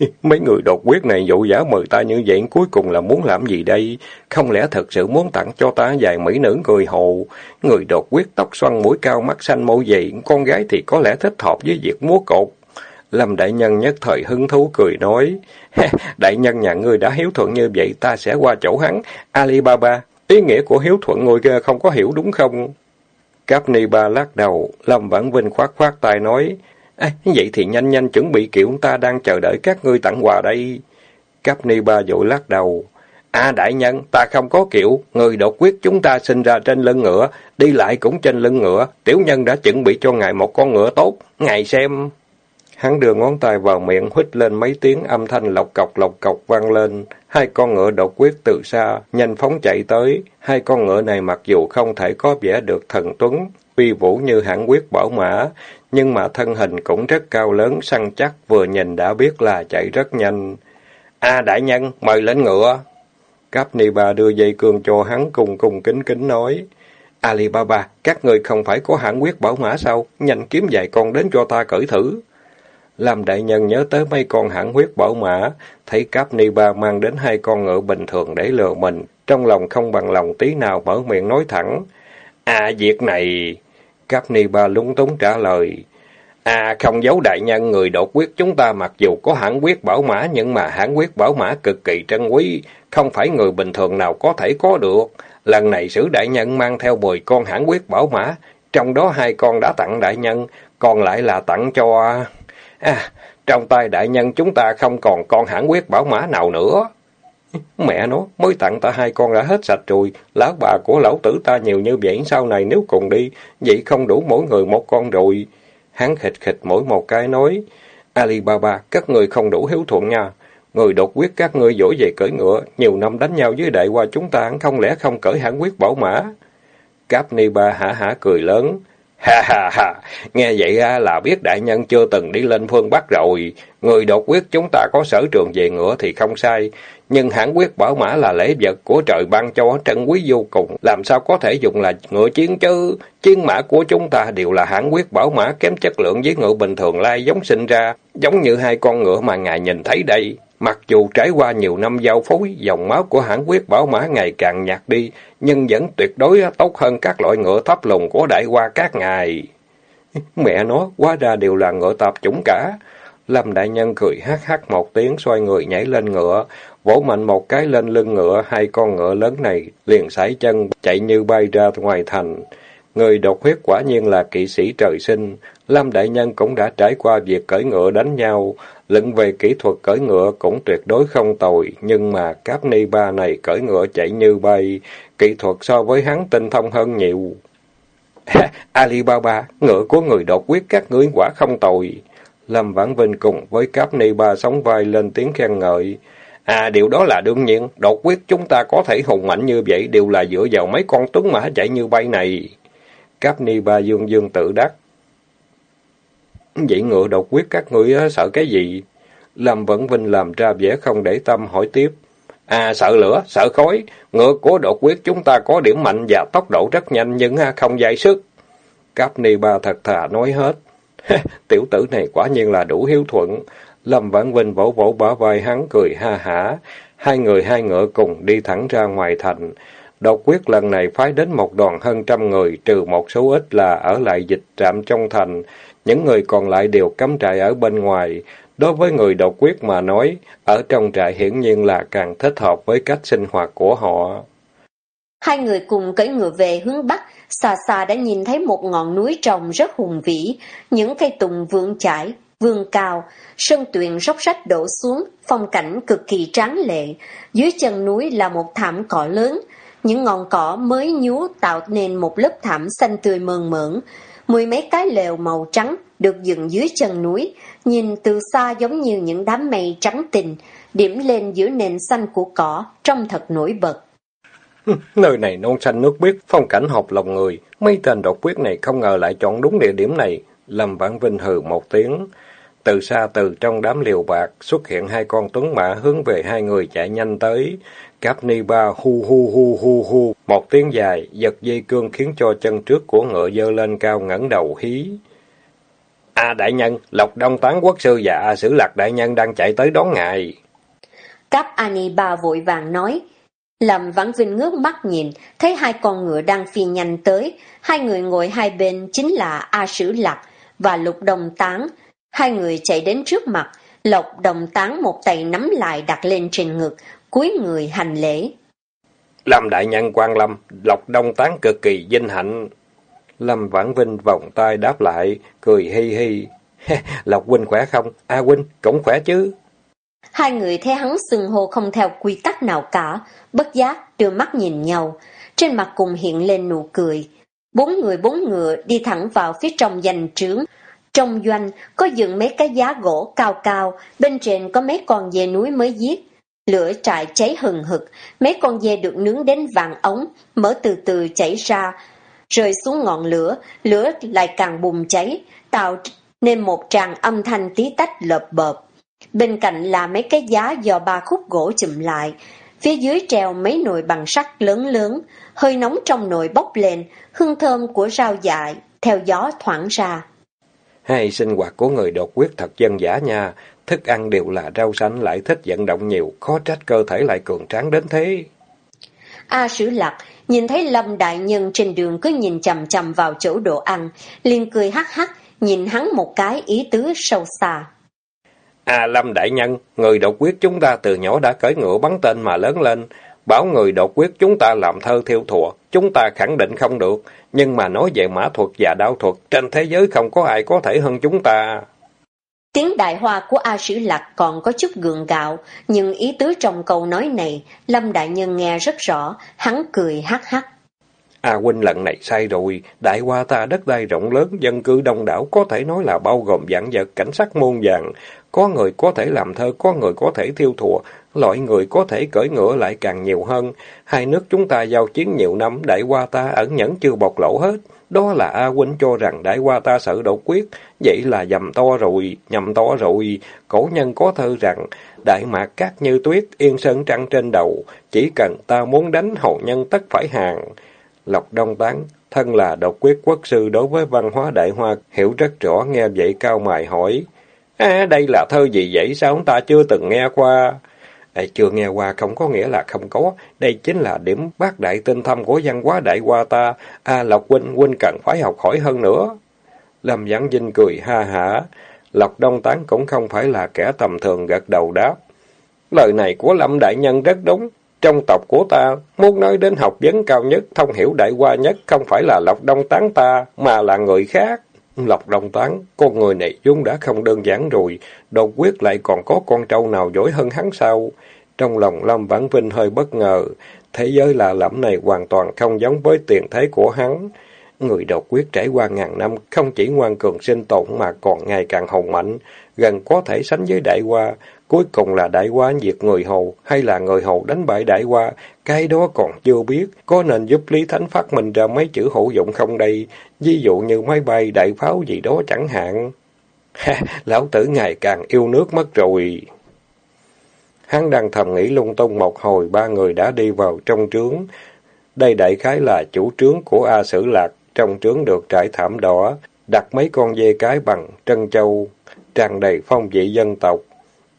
Mấy người đột quyết này dụ giả mời ta như vậy cuối cùng là muốn làm gì đây? Không lẽ thật sự muốn tặng cho ta vài mỹ nữ người hồ? Người đột quyết tóc xoăn mũi cao mắt xanh môi dày, con gái thì có lẽ thích hợp với việc múa cột. Lâm đại nhân nhất thời hứng thú cười nói, đại nhân nhà ngươi đã hiếu thuận như vậy, ta sẽ qua chỗ hắn. Alibaba, ý nghĩa của hiếu thuận ngồi ngươi không có hiểu đúng không? Cáp ni ba lắc đầu, Lâm Vãn Vinh khoát khoát tay nói, à, vậy thì nhanh nhanh chuẩn bị kiểu ta đang chờ đợi các ngươi tặng quà đây. Cáp ni ba vội lắc đầu, À đại nhân, ta không có kiểu, người đột quyết chúng ta sinh ra trên lưng ngựa, đi lại cũng trên lưng ngựa, tiểu nhân đã chuẩn bị cho ngài một con ngựa tốt, ngài xem. Hắn đưa ngón tay vào miệng huýt lên mấy tiếng âm thanh lộc cọc lộc cọc vang lên. Hai con ngựa độc quyết từ xa, nhanh phóng chạy tới. Hai con ngựa này mặc dù không thể có vẻ được thần tuấn, Phi vũ như hãng quyết bảo mã, nhưng mà thân hình cũng rất cao lớn, săn chắc, vừa nhìn đã biết là chạy rất nhanh. A đại nhân, mời lên ngựa. Cáp Ni Ba đưa dây cương cho hắn cùng cùng kính kính nói. Alibaba, các người không phải có hãng quyết bảo mã sao? Nhanh kiếm vài con đến cho ta cởi thử. Làm đại nhân nhớ tới mấy con hãng huyết bảo mã, thấy Cáp Ni Ba mang đến hai con ngựa bình thường để lừa mình, trong lòng không bằng lòng tí nào mở miệng nói thẳng. À, việc này... Cáp Ni Ba lúng túng trả lời. À, không giấu đại nhân, người đột quyết chúng ta mặc dù có hãng quyết bảo mã, nhưng mà hãng quyết bảo mã cực kỳ trân quý, không phải người bình thường nào có thể có được. Lần này sử đại nhân mang theo 10 con hãng quyết bảo mã, trong đó hai con đã tặng đại nhân, còn lại là tặng cho... À, trong tay đại nhân chúng ta không còn con hãng quyết bảo mã nào nữa. Mẹ nó, mới tặng ta hai con đã hết sạch rồi, lão bà của lão tử ta nhiều như vậy, sau này nếu cùng đi, vậy không đủ mỗi người một con rồi. Hắn khịch khịch mỗi một cái nói, Alibaba, các người không đủ hiếu thuận nha. Người đột quyết các ngươi dỗ về cởi ngựa, nhiều năm đánh nhau với đại qua chúng ta, không lẽ không cởi hãng quyết bảo mã. Cáp Ni Ba hả hả cười lớn. Ha ha ha, nghe vậy là biết đại nhân chưa từng đi lên phương Bắc rồi. Người đột quyết chúng ta có sở trường về ngựa thì không sai. Nhưng hãng quyết bảo mã là lễ vật của trời ban cho trân quý vô cùng. Làm sao có thể dùng là ngựa chiến chứ? Chiến mã của chúng ta đều là hãng quyết bảo mã kém chất lượng với ngựa bình thường lai giống sinh ra. Giống như hai con ngựa mà ngài nhìn thấy đây. Mặc dù trải qua nhiều năm giao phối, dòng máu của hãng quyết bảo mã ngày càng nhạt đi, nhưng vẫn tuyệt đối tốt hơn các loại ngựa thấp lùng của đại hoa các ngài. Mẹ nó, quá ra đều là ngựa tạp chủng cả. Lâm đại nhân cười hát hát một tiếng xoay người nhảy lên ngựa, vỗ mạnh một cái lên lưng ngựa, hai con ngựa lớn này liền sải chân chạy như bay ra ngoài thành. Người độc huyết quả nhiên là kỵ sĩ trời sinh. Lâm Đại Nhân cũng đã trải qua việc cởi ngựa đánh nhau. luận về kỹ thuật cởi ngựa cũng tuyệt đối không tồi. Nhưng mà Cáp Ni Ba này cởi ngựa chạy như bay. Kỹ thuật so với hắn tinh thông hơn nhiều. Alibaba, ngựa của người độc quyết các ngươi quả không tồi. Lâm Vãn Vinh cùng với Cáp Ni Ba sóng vai lên tiếng khen ngợi. À, điều đó là đương nhiên, đột quyết chúng ta có thể hùng mạnh như vậy đều là dựa vào mấy con tuấn mã chạy như bay này. Cáp Ni Ba dương dương tự đắc. Vậy ngựa đột quyết các ngươi sợ cái gì? Lâm Vẫn Vinh làm ra vẻ không để tâm hỏi tiếp. À, sợ lửa, sợ khói. Ngựa của đột quyết chúng ta có điểm mạnh và tốc độ rất nhanh nhưng không dài sức. Cáp Ni Ba thật thà nói hết. Tiểu tử này quả nhiên là đủ hiếu thuận. Lâm Vãn Vinh vỗ vỗ bả vai hắn cười ha hả. Hai người hai ngựa cùng đi thẳng ra ngoài thành. Độc quyết lần này phái đến một đoàn hơn trăm người, trừ một số ít là ở lại dịch trạm trong thành. Những người còn lại đều cắm trại ở bên ngoài. Đối với người độc quyết mà nói, ở trong trại hiển nhiên là càng thích hợp với cách sinh hoạt của họ. Hai người cùng cưỡi ngựa về hướng Bắc, xa xa đã nhìn thấy một ngọn núi trồng rất hùng vĩ, những cây tùng vượng chải, vườn cao, sân tuyền róc rách đổ xuống, phong cảnh cực kỳ tráng lệ. Dưới chân núi là một thảm cỏ lớn, những ngọn cỏ mới nhú tạo nên một lớp thảm xanh tươi mơn mởn. Mười mấy cái lều màu trắng được dựng dưới chân núi, nhìn từ xa giống như những đám mây trắng tình, điểm lên giữa nền xanh của cỏ, trông thật nổi bật. Nơi này non xanh nước biếc, phong cảnh hợp lòng người. Mấy tên độc quyết này không ngờ lại chọn đúng địa điểm này. làm Vãn Vinh hừ một tiếng. Từ xa từ trong đám liều bạc xuất hiện hai con tuấn mã hướng về hai người chạy nhanh tới. Cáp ni ba hu hu hu hu hu, một tiếng dài, giật dây cương khiến cho chân trước của ngựa dơ lên cao ngẩng đầu hí. A đại nhân, Lộc Đông Tán quốc sư và A Sử Lạc đại nhân đang chạy tới đón ngài. Cáp Ani ba vội vàng nói. Lâm Vãn Vinh ngước mắt nhìn, thấy hai con ngựa đang phi nhanh tới. Hai người ngồi hai bên chính là A Sử Lạc và Lục Đông Tán. Hai người chạy đến trước mặt, Lộc Đông Tán một tay nắm lại đặt lên trên ngực, cúi người hành lễ. Lâm đại nhân quan lâm, Lộc Đông Tán cực kỳ vinh hạnh. Lâm Vãn Vinh vòng tay đáp lại, cười hi hi. Lộc huynh khỏe không? A huynh cũng khỏe chứ? Hai người thấy hắn xưng hô không theo quy tắc nào cả, bất giác đưa mắt nhìn nhau, trên mặt cùng hiện lên nụ cười. Bốn người bốn ngựa đi thẳng vào phía trong danh trướng. Trong doanh có dựng mấy cái giá gỗ cao cao, bên trên có mấy con dê núi mới giết. Lửa trại cháy hừng hực, mấy con dê được nướng đến vàng ống, mở từ từ chảy ra, rơi xuống ngọn lửa, lửa lại càng bùng cháy, tạo nên một tràng âm thanh tí tách lợp bợp. Bên cạnh là mấy cái giá do ba khúc gỗ chụm lại, phía dưới treo mấy nồi bằng sắt lớn lớn, hơi nóng trong nồi bốc lên, hương thơm của rau dại theo gió thoảng ra. Hai sinh hoạt của người đột quyết thật dân giả nha, thức ăn đều là rau xanh lại thích vận động nhiều, khó trách cơ thể lại cường tráng đến thế. A Sử Lạc nhìn thấy Lâm Đại Nhân trên đường cứ nhìn chầm chầm vào chỗ đồ ăn, liền cười hắc hắc, nhìn hắn một cái ý tứ sâu xa. À Lâm Đại Nhân, người độc quyết chúng ta từ nhỏ đã cởi ngựa bắn tên mà lớn lên. Bảo người độc quyết chúng ta làm thơ thiêu thùa, chúng ta khẳng định không được. Nhưng mà nói về mã thuật và đạo thuật, trên thế giới không có ai có thể hơn chúng ta. Tiếng đại hoa của A Sử Lạc còn có chút gượng gạo, nhưng ý tứ trong câu nói này, Lâm Đại Nhân nghe rất rõ, hắn cười hắc hắc. A huynh lần này sai rồi, đại hoa ta đất đai rộng lớn, dân cư đông đảo có thể nói là bao gồm dạng vật cảnh sát môn vàng. Có người có thể làm thơ, có người có thể thiêu thùa, loại người có thể cởi ngựa lại càng nhiều hơn. Hai nước chúng ta giao chiến nhiều năm, đại qua ta ẩn nhẫn chưa bộc lộ hết. Đó là A huynh cho rằng đại qua ta sợ độc quyết, vậy là dầm to rồi, nhầm to rồi. Cổ nhân có thơ rằng, đại mạc cát như tuyết, yên sơn trăng trên đầu, chỉ cần ta muốn đánh hậu nhân tất phải hàng. Lộc Đông Tán, thân là độc quyết quốc sư đối với văn hóa đại hoa, hiểu rất rõ nghe vậy cao mài hỏi. À, đây là thơ gì vậy? Sao ông ta chưa từng nghe qua? À, chưa nghe qua không có nghĩa là không có. Đây chính là điểm bác đại tinh thâm của văn hóa đại qua ta. À, Lộc huynh, huynh cần phải học hỏi hơn nữa. Lâm Giảng Vinh cười ha hả. Lộc Đông Tán cũng không phải là kẻ tầm thường gật đầu đáp. Lời này của Lâm Đại Nhân rất đúng. Trong tộc của ta, muốn nói đến học vấn cao nhất, thông hiểu đại qua nhất, không phải là Lộc Đông Tán ta, mà là người khác. Lộc đồng Tán, con người này vốn đã không đơn giản rồi, đột quyết lại còn có con trâu nào giỏi hơn hắn sao? Trong lòng Lâm Vãn Vinh hơi bất ngờ, thế giới lạ lẫm này hoàn toàn không giống với tiền thế của hắn. Người độc quyết trải qua ngàn năm không chỉ ngoan cường sinh tồn mà còn ngày càng hùng mạnh, gần có thể sánh với đại hoa. Cuối cùng là đại qua diệt người hầu hay là người hầu đánh bại đại qua cái đó còn chưa biết. Có nên giúp Lý Thánh phát minh ra mấy chữ hữu dụng không đây? Ví dụ như máy bay, đại pháo gì đó chẳng hạn. lão tử ngày càng yêu nước mất rồi. Hắn đang thầm nghĩ lung tung một hồi, ba người đã đi vào trong trướng. Đây đại khái là chủ trướng của A Sử Lạc, trong trướng được trải thảm đỏ, đặt mấy con dê cái bằng trân châu, tràn đầy phong vị dân tộc.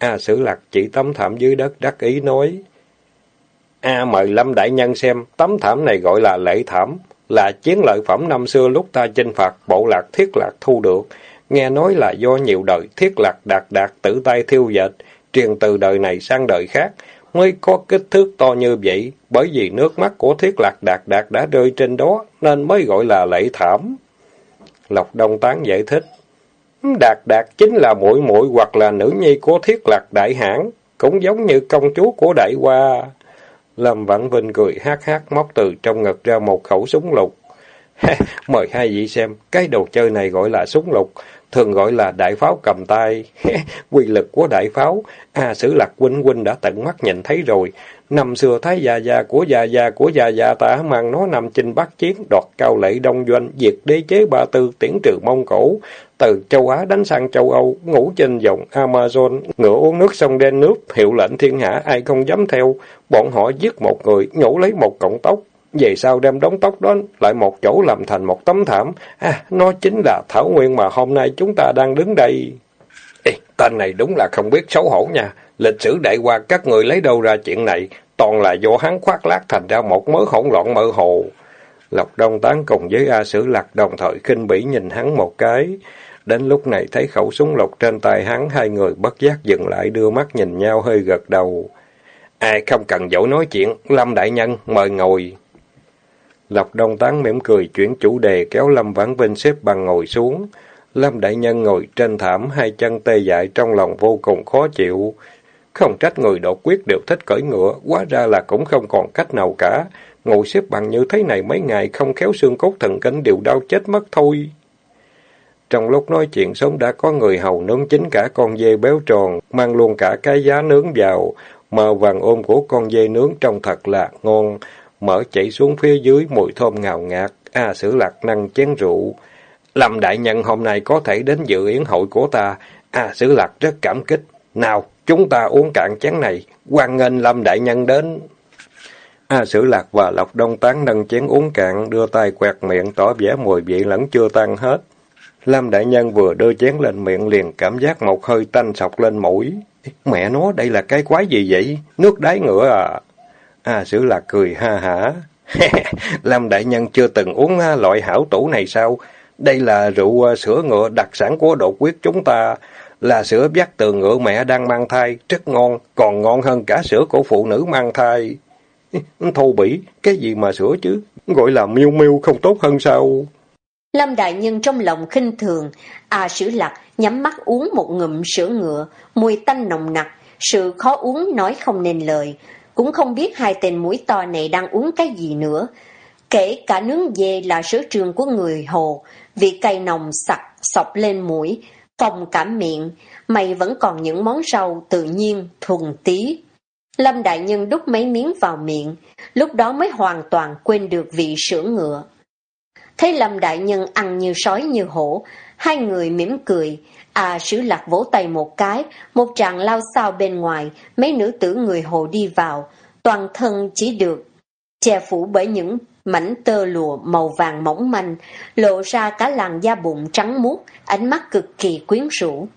A Sử Lạc chỉ tấm thảm dưới đất đắc ý nói. A mời Lâm Đại Nhân xem, tấm thảm này gọi là lễ thảm, là chiến lợi phẩm năm xưa lúc ta chinh phạt bộ lạc thiết lạc thu được. Nghe nói là do nhiều đời thiết lạc đạt đạt tự tay thiêu dệt, truyền từ đời này sang đời khác, mới có kích thước to như vậy, bởi vì nước mắt của thiết lạc đạt đạt đã rơi trên đó, nên mới gọi là lễ thảm. Lộc Đông Tán giải thích, Đạt đạt chính là muội muội hoặc là nữ nhi của thiết lạc đại hãn, cũng giống như công chúa của đại hoa. Lâm Vãn Vinh cười hát hát móc từ trong ngực ra một khẩu súng lục. Mời hai vị xem, cái đồ chơi này gọi là súng lục, thường gọi là đại pháo cầm tay. Quy lực của đại pháo, A Sử Lạc huynh huynh đã tận mắt nhìn thấy rồi. Năm xưa Thái Gia Gia của Gia Gia của Gia Gia ta mang nó nằm chinh bắc chiến, đoạt cao lệ đông doanh, diệt đế chế ba tư, tiễn trừ Mông Cổ. Từ châu Á đánh sang châu Âu, ngủ trên dòng Amazon, ngựa uống nước sông đen nước, hiệu lệnh thiên hạ ai không dám theo. Bọn họ giết một người, nhổ lấy một cọng tóc, về sau đem đống tóc đó lại một chỗ làm thành một tấm thảm. À, nó chính là Thảo Nguyên mà hôm nay chúng ta đang đứng đây. Ê, tên này đúng là không biết xấu hổ nha. Lịch sử đại qua các người lấy đâu ra chuyện này, toàn là do hắn khoác lác thành ra một mớ hỗn loạn mơ hồ. Lộc Đông Tán cùng với A Sử Lạc đồng thời khinh bỉ nhìn hắn một cái. Đến lúc này thấy khẩu súng lục trên tay hắn, hai người bất giác dừng lại đưa mắt nhìn nhau hơi gật đầu. Ai không cần dỗ nói chuyện, Lâm Đại Nhân, mời ngồi. Lộc Đông Tán mỉm cười chuyển chủ đề kéo Lâm Vãn Vinh xếp bằng ngồi xuống. Lâm Đại Nhân ngồi trên thảm, hai chân tê dại trong lòng vô cùng khó chịu. Không trách người đột quyết đều thích cởi ngựa, quá ra là cũng không còn cách nào cả. Ngồi xếp bằng như thế này mấy ngày không khéo xương cốt thần kinh đều đau chết mất thôi. Trong lúc nói chuyện sống đã có người hầu nướng chính cả con dê béo tròn, mang luôn cả cái giá nướng vào. Màu vàng ôm của con dê nướng trông thật là ngon, mở chảy xuống phía dưới mùi thơm ngào ngạt. A Sử Lạc năng chén rượu. Lâm đại nhân hôm nay có thể đến dự yến hội của ta. A Sử Lạc rất cảm kích. Nào, chúng ta uống cạn chén này, quan nghênh Lâm đại nhân đến. A Sử Lạc và Lộc Đông Tán nâng chén uống cạn, đưa tay quẹt miệng tỏ vẻ mùi vị lẫn chưa tan hết. Lâm đại nhân vừa đưa chén lên miệng liền cảm giác một hơi tanh sọc lên mũi. Mẹ nó, đây là cái quái gì vậy? Nước đáy ngựa à? À, Sử Lạc cười ha hả. Lâm đại nhân chưa từng uống à, loại hảo tủ này sao? Đây là rượu à, sữa ngựa đặc sản của đột quyết chúng ta. Là sữa vắt từ ngựa mẹ đang mang thai, rất ngon, còn ngon hơn cả sữa của phụ nữ mang thai. Thô bỉ, cái gì mà sữa chứ? Gọi là miêu miêu không tốt hơn sao? Lâm Đại Nhân trong lòng khinh thường, à sử lạc nhắm mắt uống một ngụm sữa ngựa, mùi tanh nồng nặc, sự khó uống nói không nên lời, cũng không biết hai tên mũi to này đang uống cái gì nữa. Kể cả nướng dê là sở trường của người Hồ, vị cay nồng sặc sọc lên mũi, phòng cảm miệng, mày vẫn còn những món rau tự nhiên, thuần tí. Lâm Đại Nhân đút mấy miếng vào miệng, lúc đó mới hoàn toàn quên được vị sữa ngựa. Thấy Lâm Đại Nhân ăn như sói như hổ, hai người mỉm cười, à sử lạc vỗ tay một cái, một tràng lao sao bên ngoài, mấy nữ tử người hồ đi vào, toàn thân chỉ được che phủ bởi những mảnh tơ lụa màu vàng mỏng manh, lộ ra cả làn da bụng trắng muốt, ánh mắt cực kỳ quyến rũ.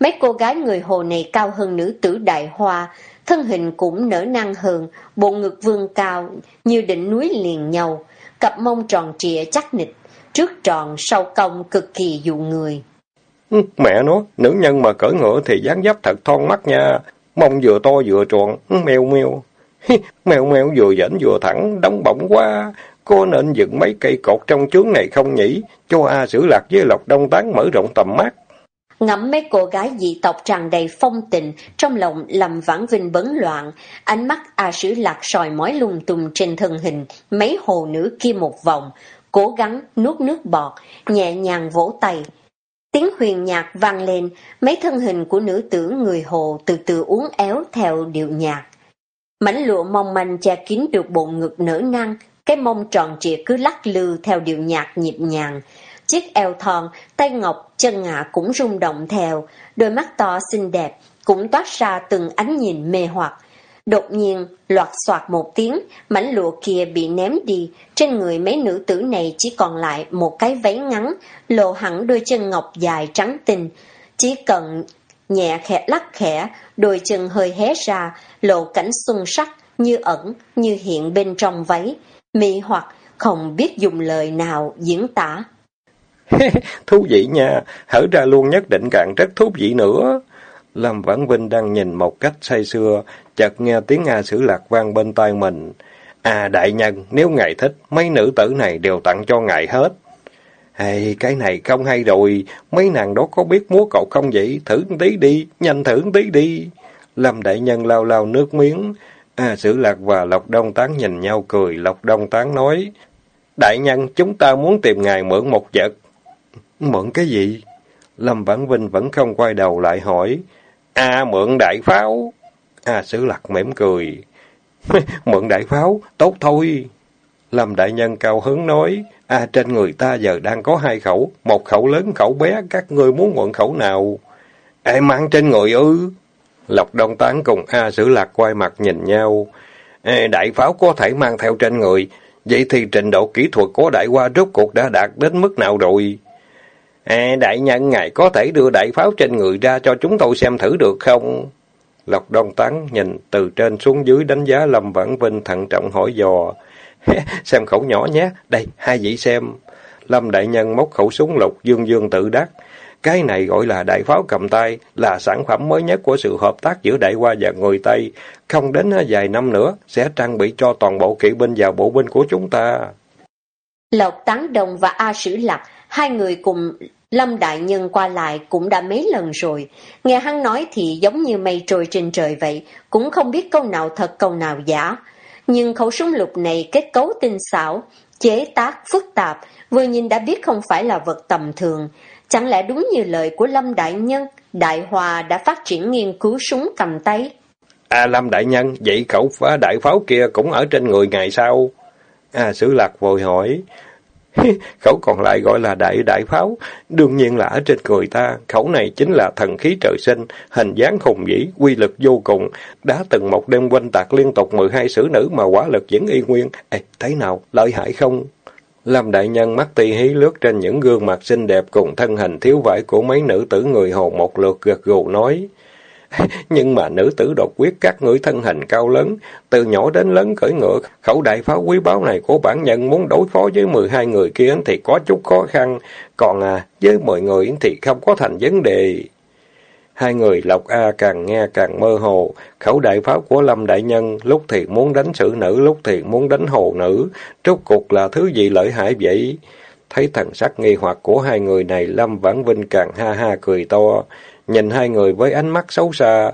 Mấy cô gái người hồ này cao hơn nữ tử đại hoa, thân hình cũng nở năng hơn, bộ ngực vương cao như đỉnh núi liền nhau, cặp mông tròn trịa chắc nịch, trước tròn sau cong cực kỳ dụ người. Ừ, mẹ nó, nữ nhân mà cởi ngựa thì dáng dấp thật thon mắt nha, mông vừa to vừa tròn, ừ, mèo mèo. mèo mèo vừa dẫn vừa thẳng, đóng bỗng quá. cô nên dựng mấy cây cột trong chướng này không nhỉ? Cho A Sử Lạc với Lộc Đông Tán mở rộng tầm mắt. Ngắm mấy cô gái dị tộc tràn đầy phong tình, trong lòng lầm vãng vinh bấn loạn, ánh mắt A Sử Lạc sòi mói lung tung trên thân hình, mấy hồ nữ kia một vòng, cố gắng nuốt nước bọt, nhẹ nhàng vỗ tay. Tiếng huyền nhạc vang lên, mấy thân hình của nữ tử người hồ từ từ uốn éo theo điệu nhạc. Mảnh lụa mong manh che kín được bộ ngực nở năng, cái mông tròn trịa cứ lắc lư theo điệu nhạc nhịp nhàng. Chiếc eo thon, tay ngọc, chân ngạ cũng rung động theo, đôi mắt to xinh đẹp, cũng toát ra từng ánh nhìn mê hoặc. Đột nhiên, loạt soạt một tiếng, mảnh lụa kia bị ném đi, trên người mấy nữ tử này chỉ còn lại một cái váy ngắn, lộ hẳn đôi chân ngọc dài trắng tinh. Chỉ cần nhẹ khẽ lắc khẽ, đôi chân hơi hé ra, lộ cảnh xuân sắc, như ẩn, như hiện bên trong váy, mị hoặc không biết dùng lời nào diễn tả. thú vị nha, hở ra luôn nhất định càng rất thú vị nữa. Lâm Vãn Vinh đang nhìn một cách say sưa, chợt nghe tiếng nga Sử Lạc vang bên tai mình. À đại nhân, nếu ngài thích, mấy nữ tử này đều tặng cho ngài hết. Hay, cái này không hay rồi, mấy nàng đó có biết múa cậu không vậy? Thử tí đi, nhanh thử tí đi. Lâm đại nhân lao lao nước miếng. à Sử Lạc và Lộc Đông Tán nhìn nhau cười, Lộc Đông Tán nói. Đại nhân, chúng ta muốn tìm ngài mượn một vật. Mượn cái gì? Lâm Vãn Vinh vẫn không quay đầu lại hỏi. À, mượn đại pháo. À, Sử Lạc mỉm cười. mượn đại pháo, tốt thôi. Lâm Đại Nhân cao hứng nói. À, trên người ta giờ đang có hai khẩu, một khẩu lớn khẩu bé, các ngươi muốn mượn khẩu nào? Ê, mang trên người ư? Lộc Đông Tán cùng A Sử Lạc quay mặt nhìn nhau. Ê, đại pháo có thể mang theo trên người, vậy thì trình độ kỹ thuật của đại hoa rốt cuộc đã đạt đến mức nào rồi? À, đại nhân ngài có thể đưa đại pháo trên người ra cho chúng tôi xem thử được không? Lộc Đông Tán nhìn từ trên xuống dưới đánh giá Lâm Vãn Vinh thận trọng hỏi dò. xem khẩu nhỏ nhé, đây, hai vị xem. Lâm Đại Nhân móc khẩu súng lục dương dương tự đắc. Cái này gọi là đại pháo cầm tay, là sản phẩm mới nhất của sự hợp tác giữa Đại Hoa và người Tây. Không đến ờ, vài năm nữa, sẽ trang bị cho toàn bộ kỵ binh và bộ binh của chúng ta. Lộc Tán Đồng và A Sử Lạc, hai người cùng Lâm Đại Nhân qua lại cũng đã mấy lần rồi. Nghe hắn nói thì giống như mây trôi trên trời vậy, cũng không biết câu nào thật câu nào giả. Nhưng khẩu súng lục này kết cấu tinh xảo, chế tác phức tạp, vừa nhìn đã biết không phải là vật tầm thường. Chẳng lẽ đúng như lời của Lâm Đại Nhân, Đại Hòa đã phát triển nghiên cứu súng cầm tay? À Lâm Đại Nhân, vậy khẩu phá đại pháo kia cũng ở trên người ngài sao? À Sử Lạc vội hỏi, khẩu còn lại gọi là đại đại pháo, đương nhiên là ở trên người ta, khẩu này chính là thần khí trời sinh, hình dáng hùng vĩ, quy lực vô cùng, đã từng một đêm quanh tạc liên tục 12 sử nữ mà quả lực vẫn y nguyên. Ê, thấy nào, lợi hại không? Lâm đại nhân mắt ti hí lướt trên những gương mặt xinh đẹp cùng thân hình thiếu vải của mấy nữ tử người hồ một lượt gật gù nói. Nhưng mà nữ tử độc quyết các ngươi thân hình cao lớn, từ nhỏ đến lớn cởi ngựa, khẩu đại pháo quý báu này của bản nhân muốn đối phó với 12 người kia thì có chút khó khăn, còn à, với 10 người thì không có thành vấn đề. Hai người Lộc A càng nghe càng mơ hồ, khẩu đại pháo của Lâm Đại Nhân lúc thì muốn đánh sự nữ, lúc thì muốn đánh hồ nữ, rốt cuộc là thứ gì lợi hại vậy? Thấy thần sắc nghi hoặc của hai người này, Lâm Vãn Vinh càng ha ha cười to nhìn hai người với ánh mắt xấu xa.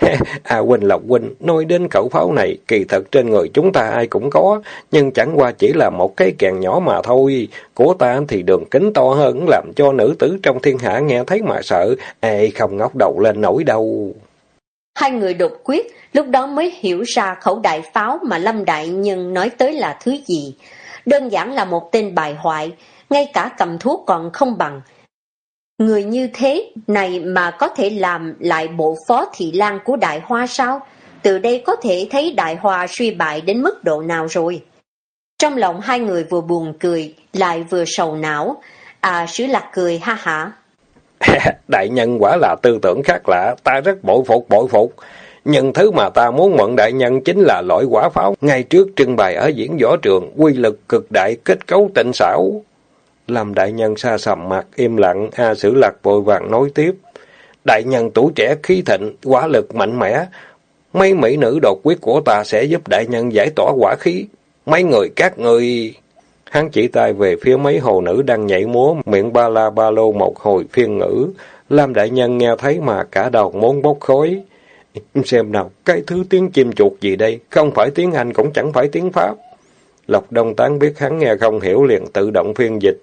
à Quỳnh Lộc quỳnh nói đến khẩu pháo này, kỳ thật trên người chúng ta ai cũng có, nhưng chẳng qua chỉ là một cái kèn nhỏ mà thôi. Của ta thì đường kính to hơn, làm cho nữ tử trong thiên hạ nghe thấy mà sợ, ai không ngóc đầu lên nổi đâu. Hai người đột quyết, lúc đó mới hiểu ra khẩu đại pháo mà Lâm Đại Nhân nói tới là thứ gì. Đơn giản là một tên bài hoại, ngay cả cầm thuốc còn không bằng. Người như thế này mà có thể làm lại bộ phó thị lang của Đại Hoa sao? Từ đây có thể thấy Đại Hoa suy bại đến mức độ nào rồi. Trong lòng hai người vừa buồn cười, lại vừa sầu não. À, sứ lạc cười ha hả. đại nhân quả là tư tưởng khác lạ, ta rất bội phục bội phục. Nhưng thứ mà ta muốn mượn đại nhân chính là loại quả pháo. Ngay trước trưng bày ở diễn võ trường, quy lực cực đại, kết cấu tinh xảo. Lâm đại nhân xa sầm mặt, im lặng, A Sử Lạc vội vàng nói tiếp. Đại nhân tuổi trẻ khí thịnh, quả lực mạnh mẽ. Mấy mỹ nữ đột quyết của ta sẽ giúp đại nhân giải tỏa quả khí. Mấy người các người... Hắn chỉ tay về phía mấy hồ nữ đang nhảy múa, miệng ba la ba lô một hồi phiên ngữ. Lam đại nhân nghe thấy mà cả đầu muốn bốc khói. Xem nào, cái thứ tiếng chim chuột gì đây? Không phải tiếng Anh cũng chẳng phải tiếng Pháp. Lộc Đông Tán biết hắn nghe không hiểu liền tự động phiên dịch.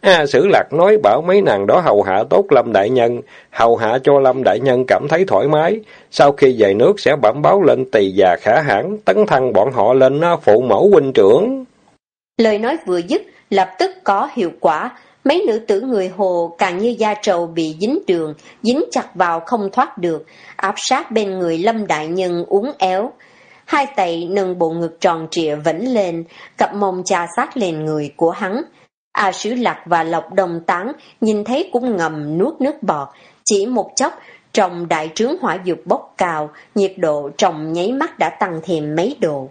A Sử Lạc nói bảo mấy nàng đó hầu hạ tốt Lâm Đại Nhân, hầu hạ cho Lâm Đại Nhân cảm thấy thoải mái. Sau khi về nước sẽ bẩm báo lên tỳ già khả hãn, tấn thăng bọn họ lên phụ mẫu huynh trưởng. Lời nói vừa dứt, lập tức có hiệu quả. Mấy nữ tử người hồ càng như da trầu bị dính đường, dính chặt vào không thoát được, áp sát bên người Lâm Đại Nhân uống éo. Hai tay nâng bộ ngực tròn trịa vẫn lên, cặp mông trà sát lên người của hắn. A Sứ Lạc và Lộc Đồng Tán nhìn thấy cũng ngầm nuốt nước bọt, chỉ một chốc trong đại trướng hỏa dục bốc cao, nhiệt độ trong nháy mắt đã tăng thêm mấy độ.